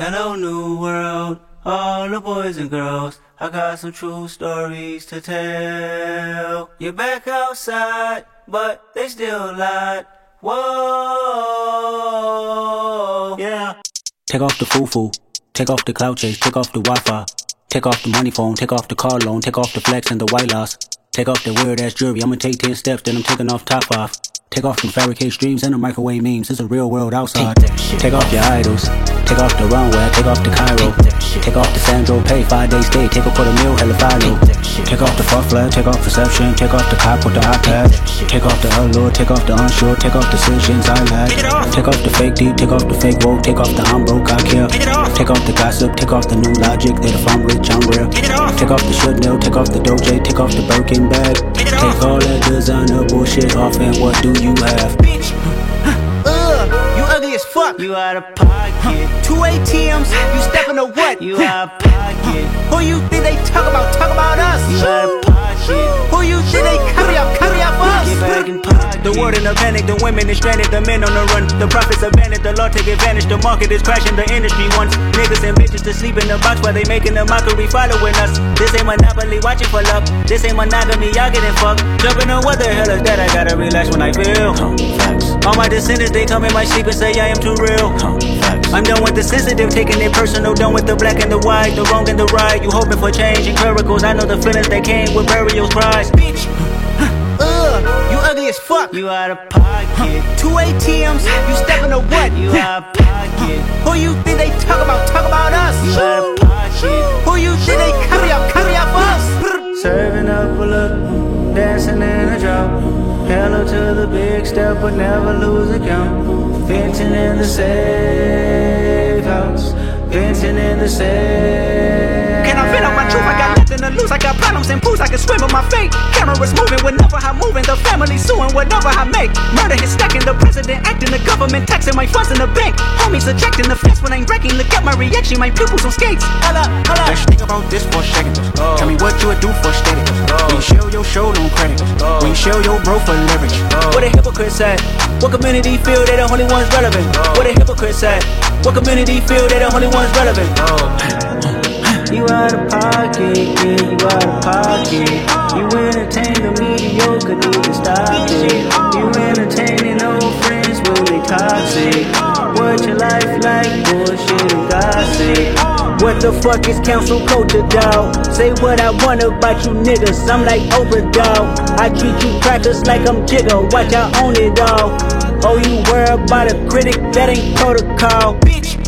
Hello, new world, all the boys and girls. I got some true stories to tell. You're back outside, but they still lied. Whoa, yeah. Take off the foo-foo, take off the clout chase, take off the Wi-Fi, take off the money phone, take off the car loan, take off the flex and the white loss. Take off the weird ass jewelry, I'ma take 10 steps, then I'm taking off top off. Take off them fabricate streams and the microwave memes. It's a real world outside. Take off your idols. Take off the runway. Take off the Cairo. Take off the Sandro Pay. Five days stay. Take a quarter meal. Hella follow. Take off the fuck flag. Take off perception. Take off the cop with the iPad. Take off the allure. Take off the unsure. Take off decisions I lack. Take off the fake deep. Take off the fake woke. Take off the I'm broke. I care. Take off the gossip. Take off the new logic. That if I'm rich, I'm real. Take off the should know. Take off the doje. Take off the Birkin bag. Take all that designer bullshit off. And what do you have? You out of pocket. Two ATMs, you stepping to what? You out of pocket. Who you think they talk about? Talk about us. You The world in a panic, the women is stranded, the men on the run. The profits abandoned, the law take advantage. The market is crashing, the industry wants niggas and bitches to sleep in the box while they making a mockery following us. This ain't monopoly, watching for love. This ain't monogamy, y'all getting fucked. Jumping on what the hell is that? I gotta relax when I feel. Facts. All my descendants, they come in my sleep and say I am too real. Facts. I'm done with the sensitive, taking it personal. Done with the black and the white, the wrong and the right. You hoping for change and miracles. I know the feelings that came with burial cries. Bitch, ugh, you as fuck. You out of pocket. Two ATMs, you stepping to what? You out of pocket. Who you think they talk about? Talk about us. You out of pocket. Who you think they carry up? Carry up us. Serving up a look, dancing in a drop. Hello to the big step, but never lose a count. Venting in the safe house. Venting in the safe. Can I vent out my truth? I got nothing to got and pools. I can swim in my fate. Cameras moving whenever I'm moving. The family suing whatever I make. Murder is stacking. The president acting. The government taxing my funds in the bank. Homies ejecting the fence when I'm breaking. Look at my reaction. My pupils on skates. Hold up, hold up. Let's think about this for a second. Oh. Tell me what you would do for status. When you show your show no credit. When you show your bro for leverage. Oh. What a hypocrite said. What community feel they the only ones relevant? Oh. What a hypocrite said. What community feel they the only ones relevant? You out of pocket, yeah, you You entertaining old friends when they toxic. What your life like, bullshit and gossip. What the fuck is cancel culture, dawg? Say what I want about you niggas. I'm like dawg. I treat you crackers like I'm Jigga. Watch I own it all. Oh, you worry about a critic? That ain't protocol. Bitch,